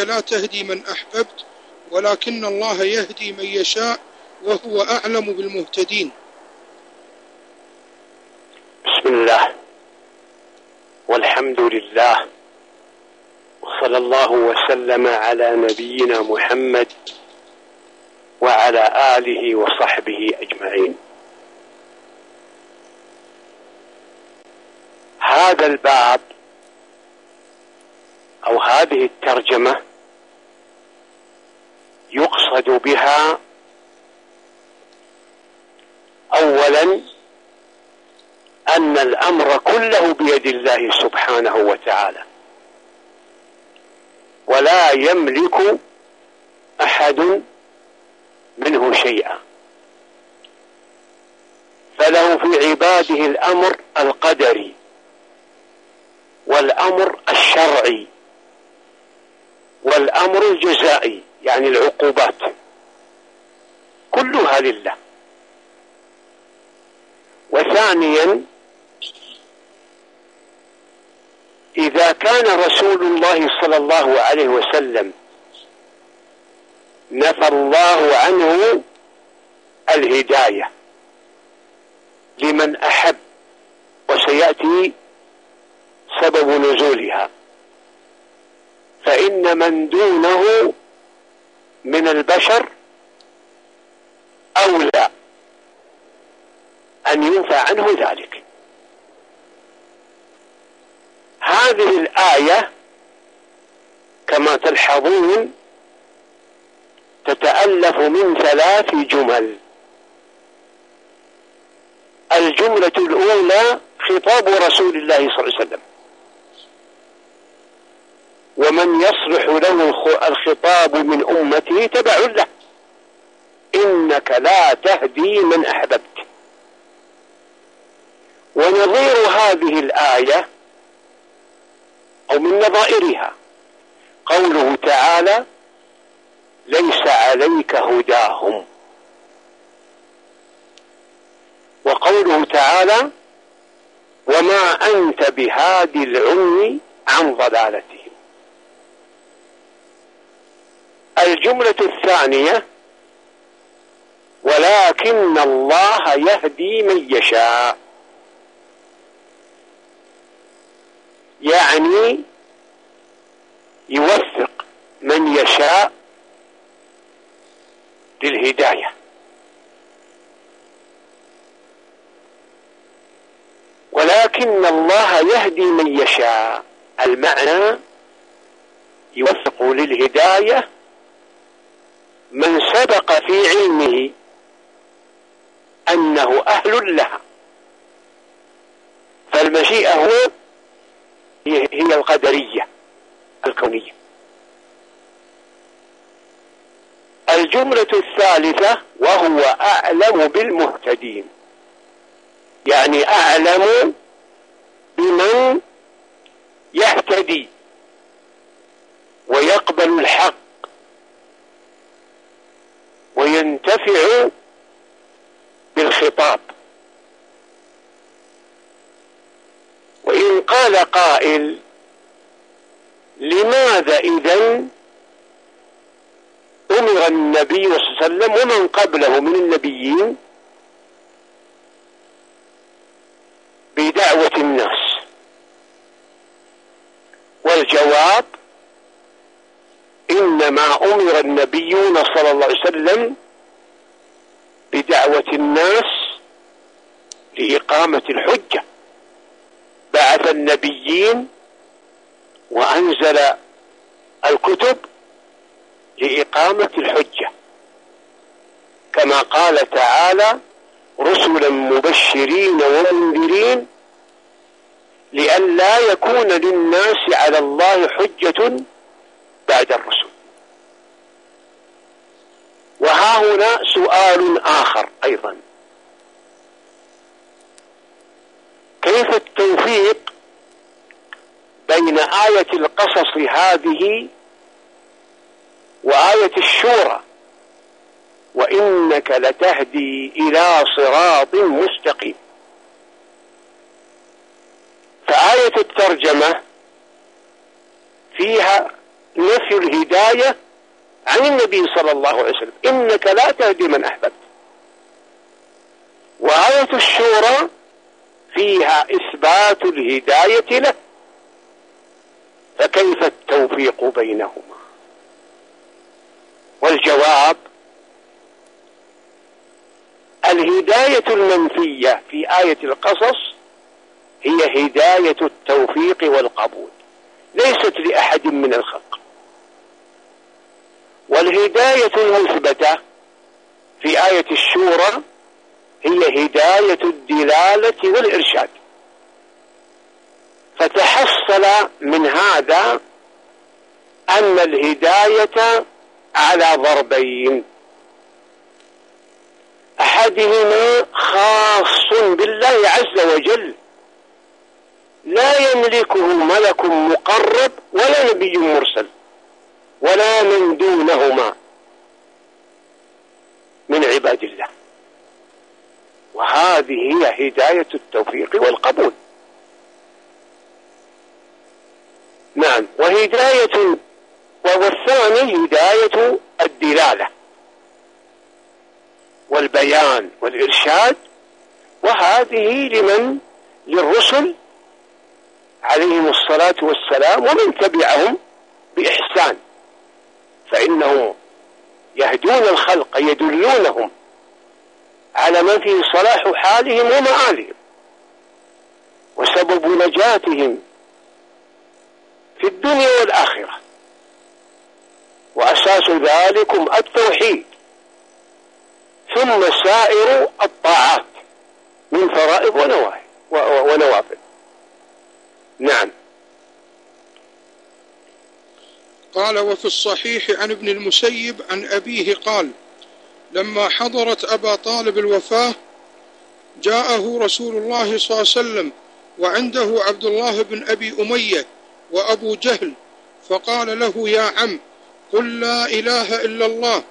لا تهدي من أحببت ولكن الله يهدي من يشاء وهو أعلم بالمهتدين. بسم الله والحمد لله وصلى الله وسلم على نبينا محمد وعلى آله وصحبه أجمعين. هذا الباب أو هذه الترجمة يقصد بها أولا أن الأمر كله بيد الله سبحانه وتعالى. ولا يملك أحد منه شيئا. فله في عباده الأمر القدري والأمر الشرعي والأمر الجزائي. يعني العقوبات. كلها لله. وثانيا إذا كان رسول الله صلى الله عليه وسلم نفى الله عنه الهداية لمن أحب وسيأتي سبب نزولها فإن من دونه من البشر أولى أن ينفى عنه ذلك. هذه الآية كما تلحظون تتألف من ثلاث جمل. الجملة الأولى خطاب رسول الله صلى الله عليه وسلم. ومن يصلح له الخطاب من أمته تبع له. إنك لا تهدي من أحببت. ونظير هذه الآية أو من نظائرها. قوله تعالى ليس عليك هداهم. وقوله تعالى وما أنت بهادي العمي عن ضلالتهم الجملة الثانية ولكن الله يهدي من يشاء. يعني يوفق من يشاء للهداية. ولكن الله يهدي من يشاء. المعنى يوفق للهداية من سبق في علمه أنه أهل لها. فالمشيئة هو هي القدرية الكونية. الجملة الثالثة وهو أعلم بالمهتدين. يعني أعلم بمن يهتدي ويقبل الحق. وينتفع بالخطاب. وإن قال قائل لماذا إذا أمر النبي صلى الله عليه وسلم ومن قبله من النبيين بدعوة الناس؟ والجواب إنما أمر النبيون صلى الله عليه وسلم بدعوة الناس لإقامة الحجة. بعث النبيين وأنزل الكتب لإقامة الحجة. كما قال تعالى رسلا مبشرين ومنذرين لئلا يكون للناس على الله حجة بعد الرسل. وها هنا سؤال آخر أيضا. كيف التوفيق بين آية القصص هذه وآية الشورى؟ وإنك لتهدي إلى صراط مستقيم. فآية الترجمة فيها نفي الهداية عن النبي صلى الله عليه وسلم. إنك لا تهدي من أحببت. وآية الشورى فيها إثبات الهداية له. فكيف التوفيق بينهما؟ والجواب الهداية المنفية في آية القصص هي هداية التوفيق والقبول. ليست لأحد من الخلق. والهداية المثبتة في آية الشورى هي هداية الدلالة والإرشاد. فتحصل من هذا أن الهداية على ضربين. أحدهما خاص بالله عز وجل. لا يملكه ملك مقرب ولا نبي مرسل. ولا من دونهما من عباد الله. وهذه هي هداية التوفيق والقبول. نعم وهداية والثاني هداية الدلالة والبيان والإرشاد. وهذه لمن؟ للرسل عليهم الصلاة والسلام ومن تبعهم بإحسان. فإنهم يهدون الخلق يدلونهم على ما فيه صلاح حالهم ومآلهم وسبب نجاتهم في الدنيا والآخرة. وأساس ذلكم التوحيد. ثم سائر الطاعات من فرائض ونوافل. نعم. قال وفي الصحيح عن ابن المسيب عن أبيه قال لما حضرت أبا طالب الوفاة جاءه رسول الله صلى الله عليه وسلم وعنده عبد الله بن أبي أمية وأبو جهل فقال له يا عم قل لا إله إلا الله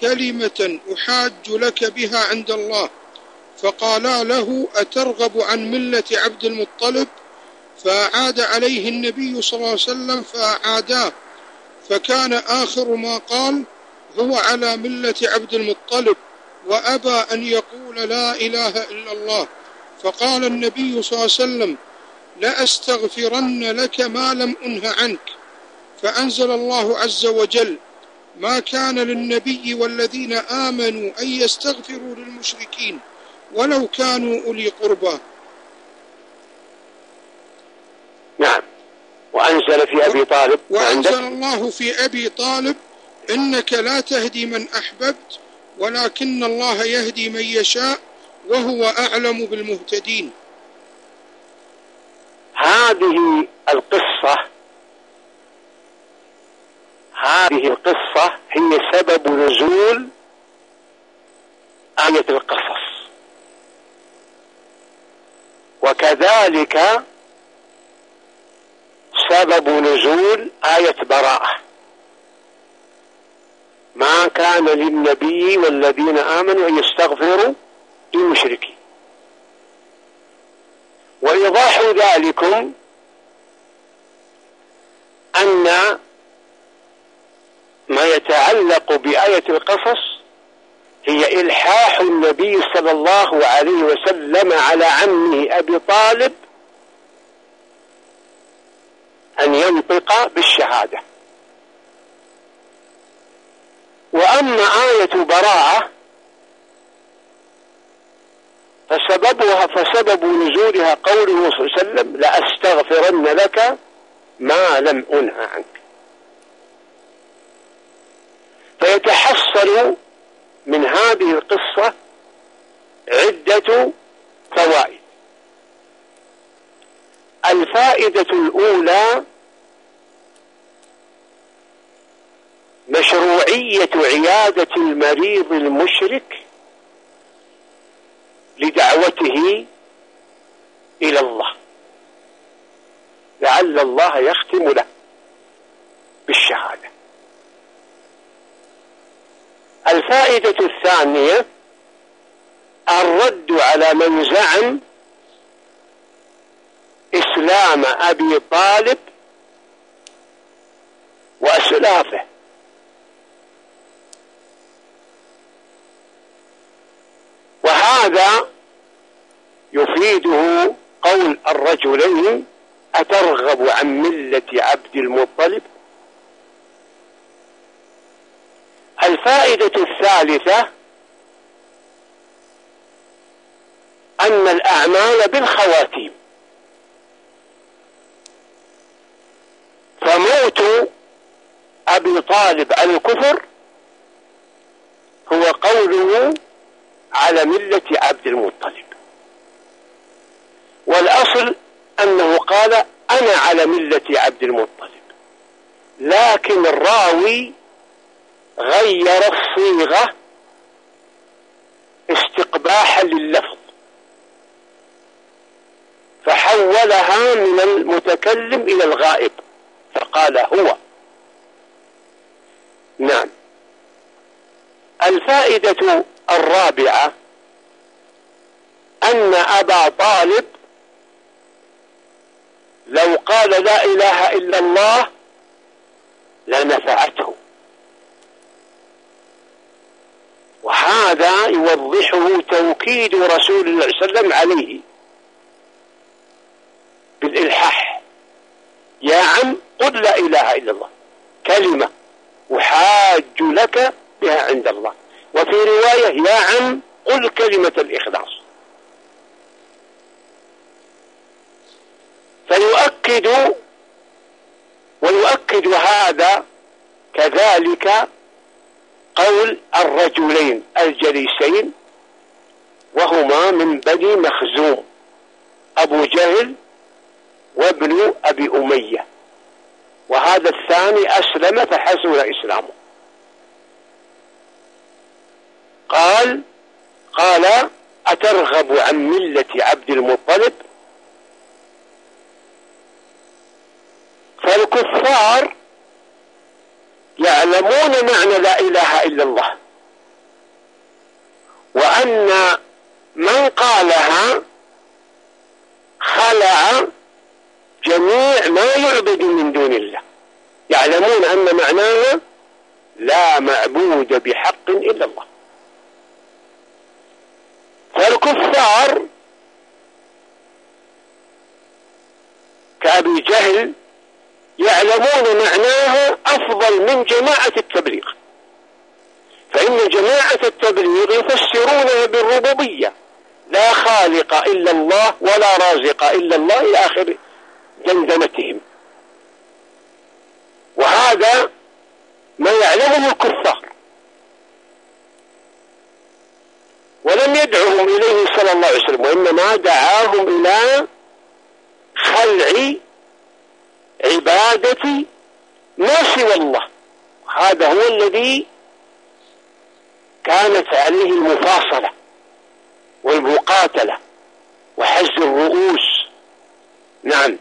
كلمة أحاج لك بها عند الله. فقالا له أترغب عن ملة عبد المطلب؟ فأعاد عليه النبي صلى الله عليه وسلم فأعاداه. فكان آخر ما قال هو على ملة عبد المطلب وأبى أن يقول لا إله إلا الله. فقال النبي صلى الله عليه وسلم لأستغفرن لك ما لم أنه عنك. فأنزل الله عز وجل ما كان للنبي والذين آمنوا أن يستغفروا للمشركين ولو كانوا أولي قربى. نعم. وأنزل في أبي طالب وأنزل الله في أبي طالب إنك لا تهدي من أحببت ولكن الله يهدي من يشاء وهو أعلم بالمهتدين. هذه القصة هذه القصة هي سبب نزول آية القصص. وكذلك سبب نزول آية براءة. ما كان للنبي والذين آمنوا أن يستغفروا للمشركين. وإيضاح ذلكم أن ما يتعلق بآية القصص هي إلحاح النبي صلى الله عليه وسلم على عمه أبي طالب أن ينطق بالشهادة. وأما آية براءة فسببها فسبب نزولها قوله صلى الله عليه وسلم لأستغفرن لك ما لم أنهى عنك. فيتحصل من هذه القصة عدة فوائد. الفائدة الأولى مشروعية عيادة المريض المشرك لدعوته إلى الله. لعل الله يختم له بالشهادة. الفائدة الثانية الرد على من زعم إسلام أبي طالب وأسلافه. وهذا يفيده قول الرجلين أترغب عن ملة عبد المطلب؟ الفائدة الثالثة أن الأعمال بالخواتيم. فموت أبي طالب على الكفر هو قوله على ملة عبد المطلب. والأصل أنه قال أنا على ملة عبد المطلب. لكن الراوي غير الصيغة استقباحا لللفظ. فحولها من المتكلم إلى الغائب. فقال هو. نعم. الفائدة الرابعة أن أبا طالب لو قال لا إله إلا الله لنفعته. وهذا يوضحه توكيد رسول الله صلى الله عليه وسلم عليه بالإلحاح. يا عم قل لا إله إلا الله. كلمة أحاج لك بها عند الله. وفي رواية يا عم قل كلمة الإخلاص. فيؤكد ويؤكد هذا كذلك قول الرجلين الجليسين وهما من بني مخزوم أبو جهل وابن أبي أمية. وهذا الثاني أسلم فحسن إسلامه. قال قال أترغب عن ملة عبد المطلب؟ فالكفار يعلمون معنى لا إله إلا الله. وأن من قالها خلع جميع ما يعبد من دون الله. يعلمون أن معناها لا معبود بحق إلا الله. فالكفار كأبي جهل يعلمون معناها أفضل من جماعة التبليغ. فإن جماعة التبليغ يفسرونها بالربوبية. لا خالق إلا الله ولا رازق إلا الله إلى آخر دندنتهم وهذا ما يعلمه الكفار. ولم يدعهم إليه صلى الله عليه وسلم وإنما دعاهم إلى خلع عبادة ما سوى الله. هذا هو الذي كانت عليه المفاصلة والمقاتلة وحز الرؤوس. نعم.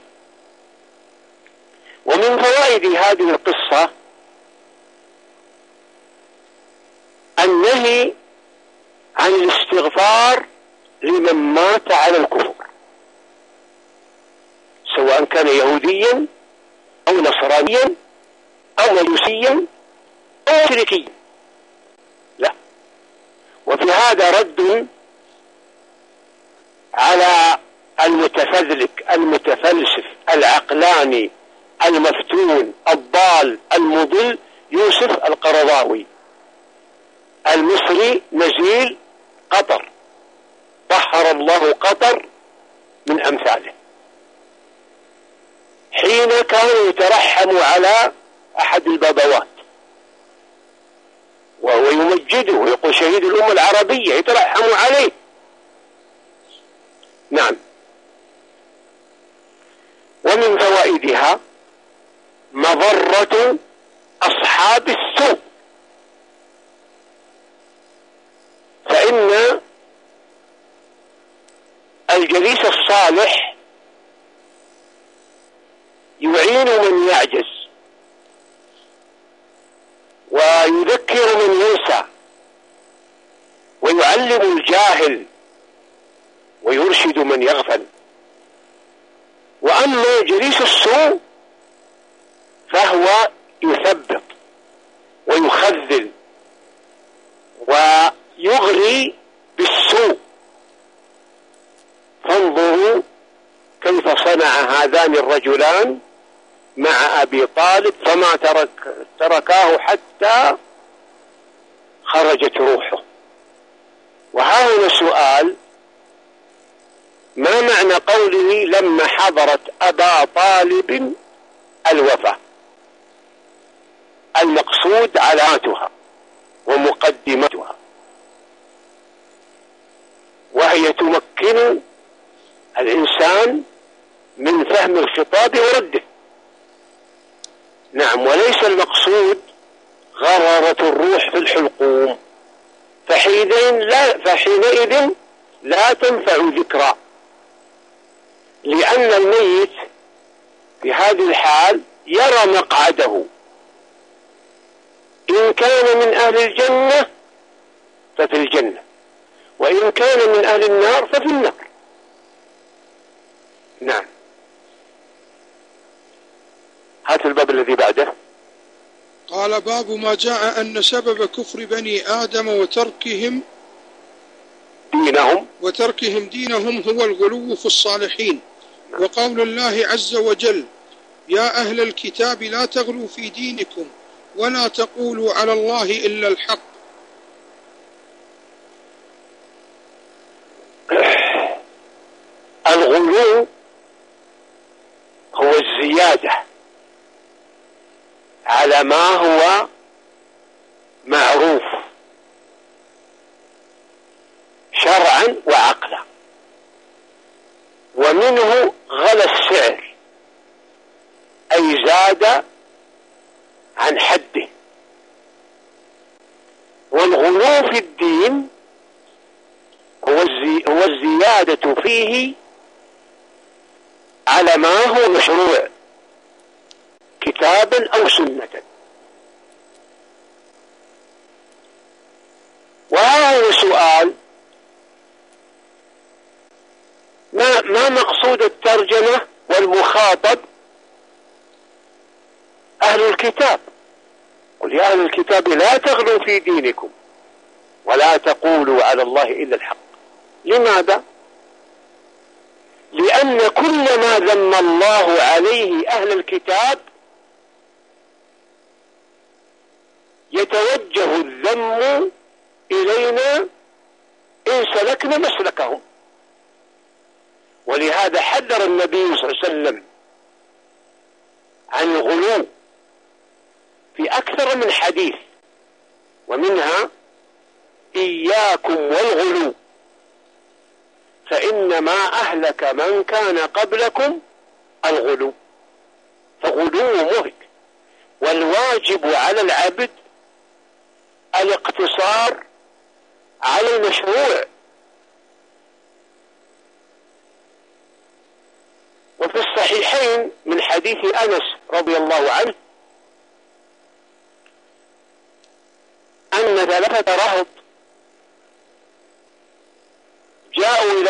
ومن فوائد هذه القصة النهي عن الاستغفار لمن مات على الكفر. سواء كان يهوديا أو نصرانيا أو مجوسيا أو مشركيا. لا. وفي هذا رد على المتفذلك المتفلسف العقلاني المفتون الضال المضل يوسف القرضاوي. المصري نزيل قطر. طهر الله قطر من أمثاله. حين كان يترحم على أحد البابوات. وهو يمجده ويقول شهيد الأمة العربية يترحم عليه. نعم. ومن فوائدها مضرة أصحاب السوء. فإن الجليس الصالح يعين من يعجز ويذكر من ينسى ويعلم الجاهل ويرشد من يغفل. وأما جليس السوء فهو يثبط ويخذل ويغري بالسوء. فانظروا كيف صنع هذان الرجلان مع أبي طالب فما ترك تركاه حتى خرجت روحه. وها هنا سؤال ما معنى قوله لما حضرت أبا طالب الوفاة؟ المقصود علاماتها ومقدمتها. وهي تمكن الإنسان من فهم الخطاب ورده. نعم وليس المقصود غررة الروح في الحلقوم. فحينئذ لا, فحينئذ لا تنفع ذكرى لأن الميت في هذه الحال يرى مقعده. إن كان من أهل الجنة ففي الجنة. وإن كان من أهل النار ففي النار. نعم. هات الباب الذي بعده. قال باب ما جاء أن سبب كفر بني آدم وتركهم دينهم. وتركهم دينهم هو الغلو في الصالحين. وقول الله عز وجل يا أهل الكتاب لا تغلوا في دينكم ولا تقولوا على الله إلا الحق. الغلو هو الزيادة على ما هو معروف شرعا وعقلا. ومنه غلى السعر أي زاد عن حده. والغلو في الدين هو الزيادة فيه على ما هو مشروع كتابا أو سنة. وهذا سؤال ما, ما مقصود الترجمة والمخاطب؟ أهل الكتاب. قل يا أهل الكتاب لا تغلوا في دينكم ولا تقولوا على الله إلا الحق. لماذا؟ لأن كل ما ذم الله عليه أهل الكتاب يتوجه الذم إلينا إن سلكنا مسلكهم ولهذا حذر النبي صلى الله عليه وسلم عن الغلو في أكثر من حديث ومنها إياكم والغلو. فإنما أهلك من كان قبلكم الغلو. فغلو مهلك. والواجب على العبد الاقتصار على المشروع. وفي الصحيحين من حديث أنس رضي الله عنه أن ثلاثة رهط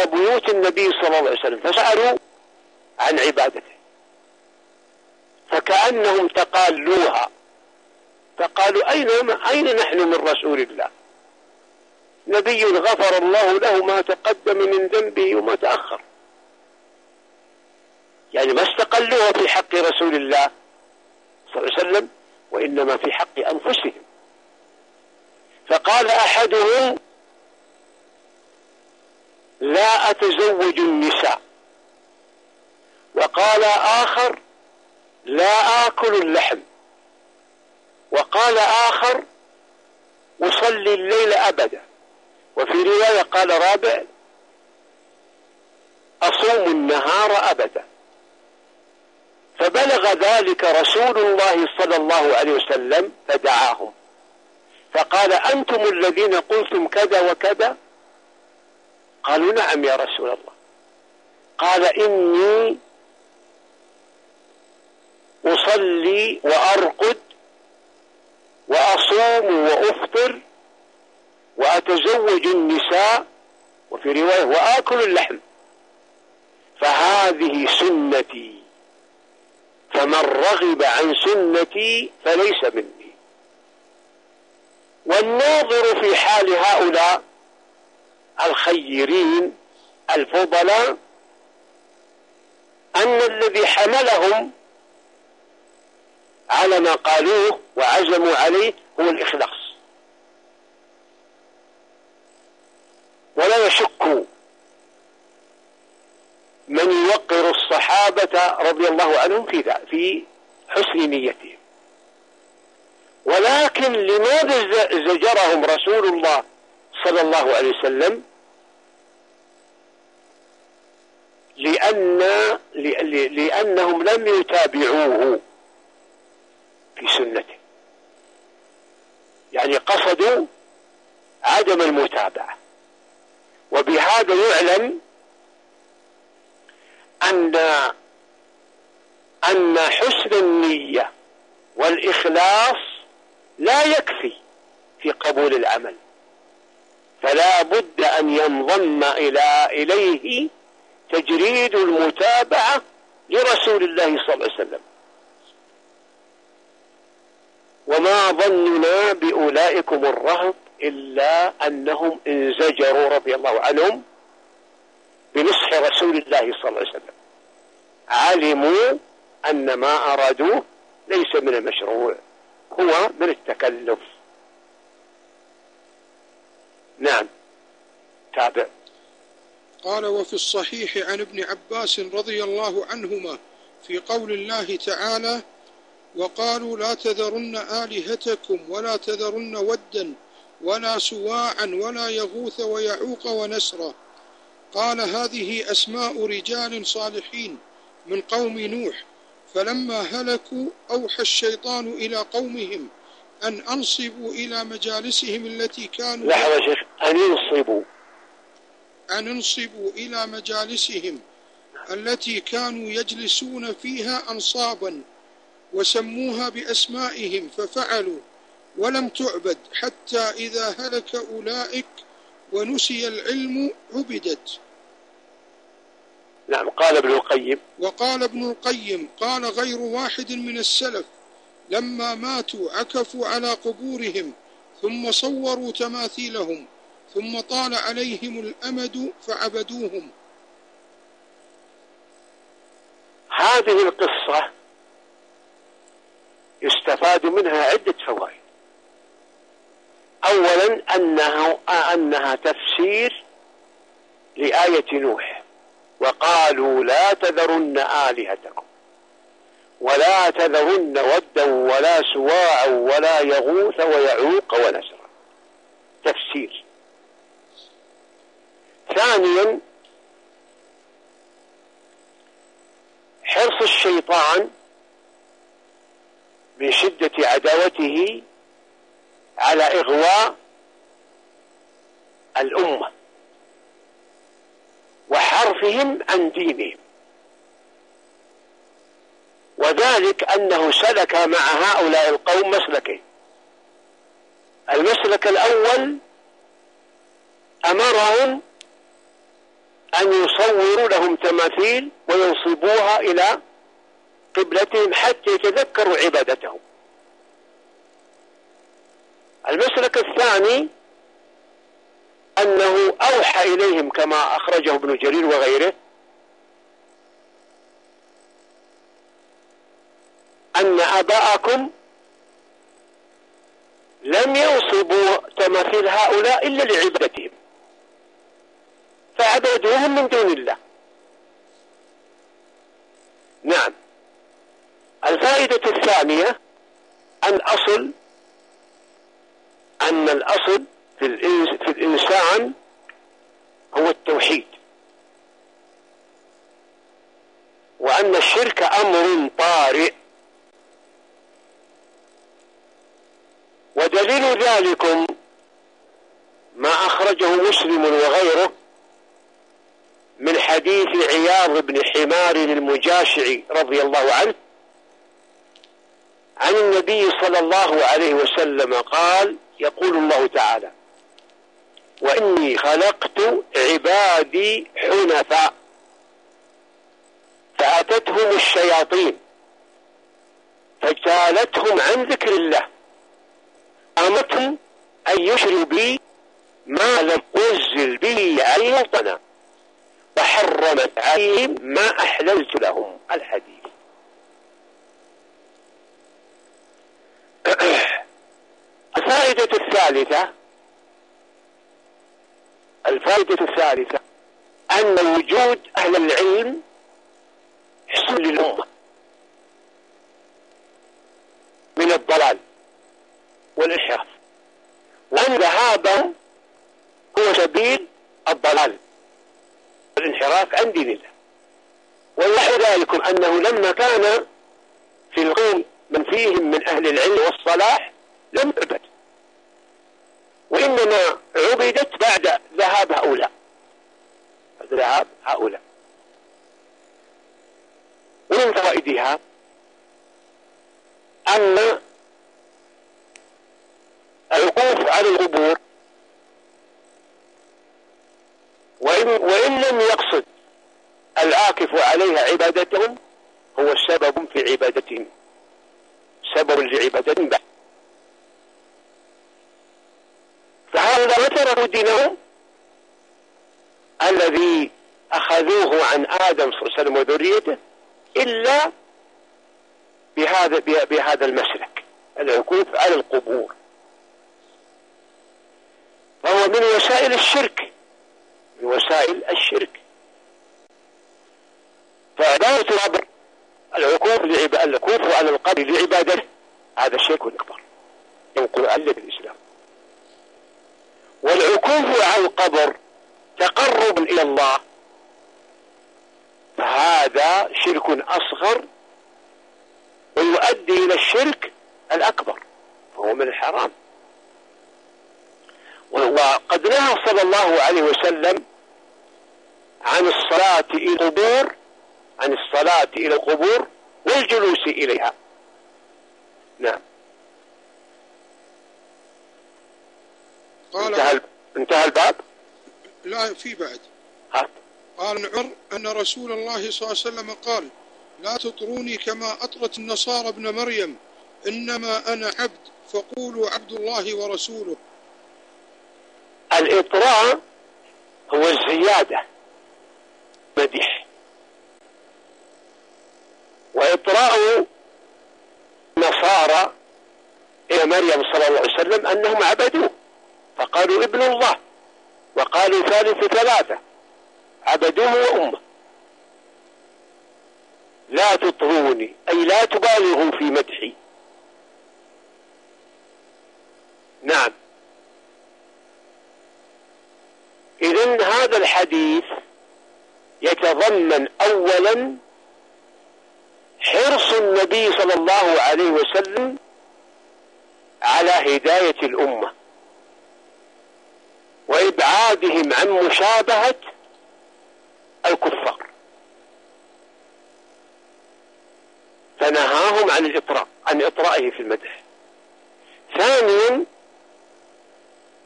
بيوت النبي صلى الله عليه وسلم فسألوا عن عبادته. فكأنهم تقالوها. فقالوا أين, أين نحن من رسول الله؟ نبي غفر الله له ما تقدم من ذنبه وما تأخر. يعني ما استقلوها في حق رسول الله صلى الله عليه وسلم وإنما في حق أنفسهم. فقال أحدهم لا أتزوج النساء. وقال آخر لا آكل اللحم. وقال آخر أصلي الليل أبدا. وفي رواية قال رابع أصوم النهار أبدا. فبلغ ذلك رسول الله صلى الله عليه وسلم فدعاهم. فقال أنتم الذين قلتم كذا وكذا؟ قالوا نعم يا رسول الله. قال إني أصلي وأرقد وأصوم وأفطر وأتزوج النساء وفي رواية وآكل اللحم. فهذه سنتي. فمن رغب عن سنتي فليس مني. والناظر في حال هؤلاء الخيرين الفضلاء أن الذي حملهم على ما قالوه وعزموا عليه هو الإخلاص. ولا يشك من يوقر الصحابة رضي الله عنهم في في حسن نيتهم. ولكن لماذا زجرهم رسول الله صلى الله عليه وسلم؟ لأن لأنهم لم يتابعوه في سنته. يعني قصدوا عدم المتابعة. وبهذا يعلم أن أن حسن النية والإخلاص لا يكفي في قبول العمل. فلا بد أن ينضم إلى إليه تجريد المتابعة لرسول الله صلى الله عليه وسلم. وما ظننا بأولئكم الرهط إلا أنهم انزجروا رضي الله عنهم بنصح رسول الله صلى الله عليه وسلم. علموا أن ما أرادوه ليس من المشروع هو من التكلف. نعم. تابع. قال وفي الصحيح عن ابن عباس رضي الله عنهما في قول الله تعالى وقالوا لا تذرن آلهتكم ولا تذرن ودا ولا سواعا ولا يغوث ويعوق ونسرا. قال هذه أسماء رجال صالحين من قوم نوح فلما هلكوا أوحى الشيطان إلى قومهم أن أنصبوا إلى مجالسهم التي كانوا لحظة شيخ أن ينصبوا. أن انصبوا إلى مجالسهم التي كانوا يجلسون فيها أنصابا وسموها بأسمائهم ففعلوا ولم تعبد حتى إذا هلك أولئك ونسي العلم عبدت. نعم قال ابن القيم. وقال ابن القيم قال غير واحد من السلف لما ماتوا عكفوا على قبورهم ثم صوروا تماثيلهم ثم طال عليهم الأمد فعبدوهم. هذه القصة يستفاد منها عدة فوائد. أولا أنه أنها تفسير لآية نوح. وقالوا لا تذرن آلهتكم. ولا تذرن ودا ولا سواعا ولا يغوث ويعوق ونسرا. تفسير. ثانيا حرص الشيطان من شدة عداوته على إغواء الأمة وحرفهم عن دينهم. وذلك أنه سلك مع هؤلاء القوم مسلكين. المسلك الأول أمرهم أن يصوروا لهم تماثيل وينصبوها إلى قبلتهم حتى يتذكروا عبادتهم. المسلك الثاني أنه أوحى إليهم كما أخرجه ابن جرير وغيره أن أباءكم لم ينصبوا تماثيل هؤلاء إلا لعبادتهم. فعبدوهم من دون الله. نعم. الفائدة الثانية الأصل أن الأصل في, في الإنسان هو التوحيد. وأن الشرك أمر طارئ. ودليل ذلكم ما أخرجه مسلم وغيره من حديث عياض بن حمار المجاشعي رضي الله عنه عن النبي صلى الله عليه وسلم قال يقول الله تعالى وإني خلقت عبادي حنفاء فأتتهم الشياطين فجالتهم عن ذكر الله أمتهم أن يشروا بي ما لم أنزل به عليه سلطنا وحرمت عليهم ما أحللت لهم. الحديث. الفائدة الثالثة الفائدة الثالثة أن وجود أهل العلم حسن للأمة من الضلال والإنحراف وأن ذهابهم هو سبيل الضلال. والانحراف عن دين الله. والله ذلكم أنه لما كان في القوم من فيهم من أهل العلم والصلاح لم تعبد وإنما عبدت بعد ذهاب هؤلاء. ذهاب هؤلاء. ومن فوائدها أن الوقوف على القبور وإن, وإن لم يقصد العاكف عليها عبادتهم هو سبب في عبادتهم. سبب لعبادتهم بعد. فهؤلاء تركوا دينهم الذي أخذوه عن آدم صلى الله عليه وسلم وذريته إلا بهذا بهذا المسلك العكوف على القبور. فهو من وسائل الشرك. من وسائل الشرك فعبادة القبر العكوف العكوف على القبر لعبادته هذا شرك أكبر ينقل علة الإسلام والعكوف على القبر تقرب إلى الله. فهذا شرك أصغر ويؤدي إلى الشرك الأكبر فهو من الحرام. وقد نهى صلى الله عليه وسلم عن الصلاة إلى القبور عن الصلاة إلى القبور والجلوس إليها. نعم. قال انتهى, انتهى الباب؟ لا في بعد. هات قال عمر أن رسول الله صلى الله عليه وسلم قال لا تطروني كما أطرت النصارى ابن مريم إنما أنا عبد فقولوا عبد الله ورسوله. الإطراء هو الزيادة. مدح وإطراء نصارى إلى مريم صلى الله عليه وسلم أنهم عبدوه. فقالوا ابن الله. وقالوا ثالث ثلاثة. عبدوه وأمه. لا تطروني. أي لا تبالغوا في مدحي. نعم. إذن هذا الحديث يتضمن أولا حرص النبي صلى الله عليه وسلم على هداية الأمة وإبعادهم عن مشابهة الكفار. فنهاهم عن الإطراء عن إطرائه في المدح. ثانيا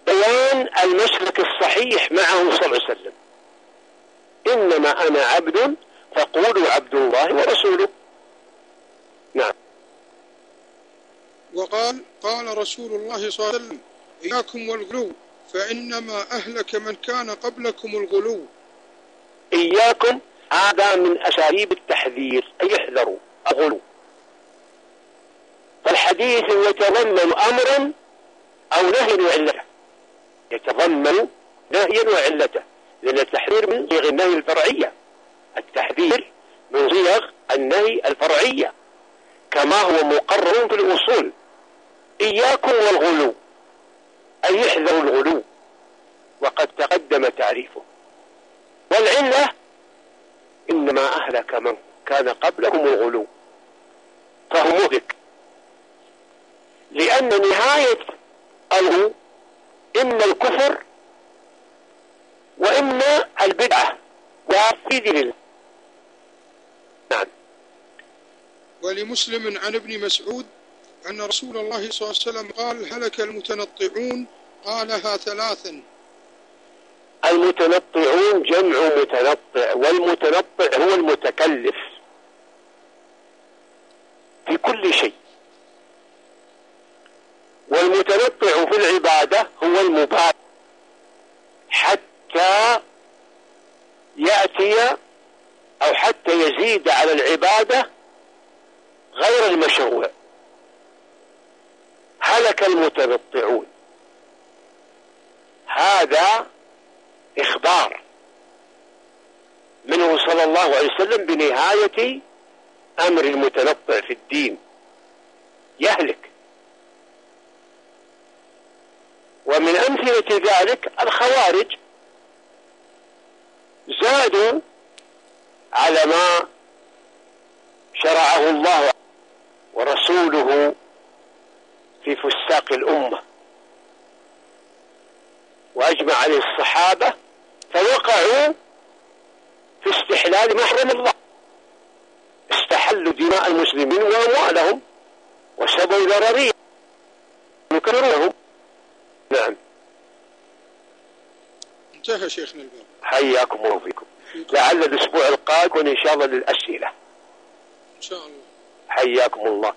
بيان المسلك الصحيح معه صلى الله عليه وسلم. إنما أنا عبد فقولوا عبد الله ورسوله. نعم. وقال قال رسول الله صلى الله عليه وسلم إياكم والغلو فإنما أهلك من كان قبلكم الغلو. إياكم هذا من أساليب التحذير أي احذروا الغلو. فالحديث يتضمن أمرا أو نهي وعلته. يتضمن نهيا وعلته. لأن التحذير من صيغ النهي الفرعية. التحذير من صيغ النهي الفرعية. كما هو مقرر في الأصول. إياكم والغلو. أن يحذروا الغلو. وقد تقدم تعريفه. والعلة إنما أهلك من كان قبلهم الغلو. فهو مهلك لأن نهاية الغلو إما الكفر وإما البدعة. وفي دين الله نعم. ولمسلم عن ابن مسعود أن رسول الله صلى الله عليه وسلم قال هلك المتنطعون؟ قالها ثلاثا. المتنطعون جمع متنطع والمتنطع هو المتكلف في كل شيء. والمتنطع في العبادة هو المبالغ حتى يأتي أو حتى يزيد على العبادة غير المشروع. هلك المتنطعون هذا إخبار منه صلى الله عليه وسلم بنهاية أمر المتنطع في الدين. يهلك. ومن أمثلة ذلك الخوارج زادوا على ما شرعه الله ورسوله في فساق الأمة. وأجمع عليه الصحابة فوقعوا في استحلال محرم الله. استحلوا دماء المسلمين وأموالهم وسبوا ضررية. يكررهم نعم. انتهى شيخنا الباب. حياكم الله فيكم. لعل الأسبوع القادم إن شاء الله للأسئلة. إن شاء الله. حياكم الله.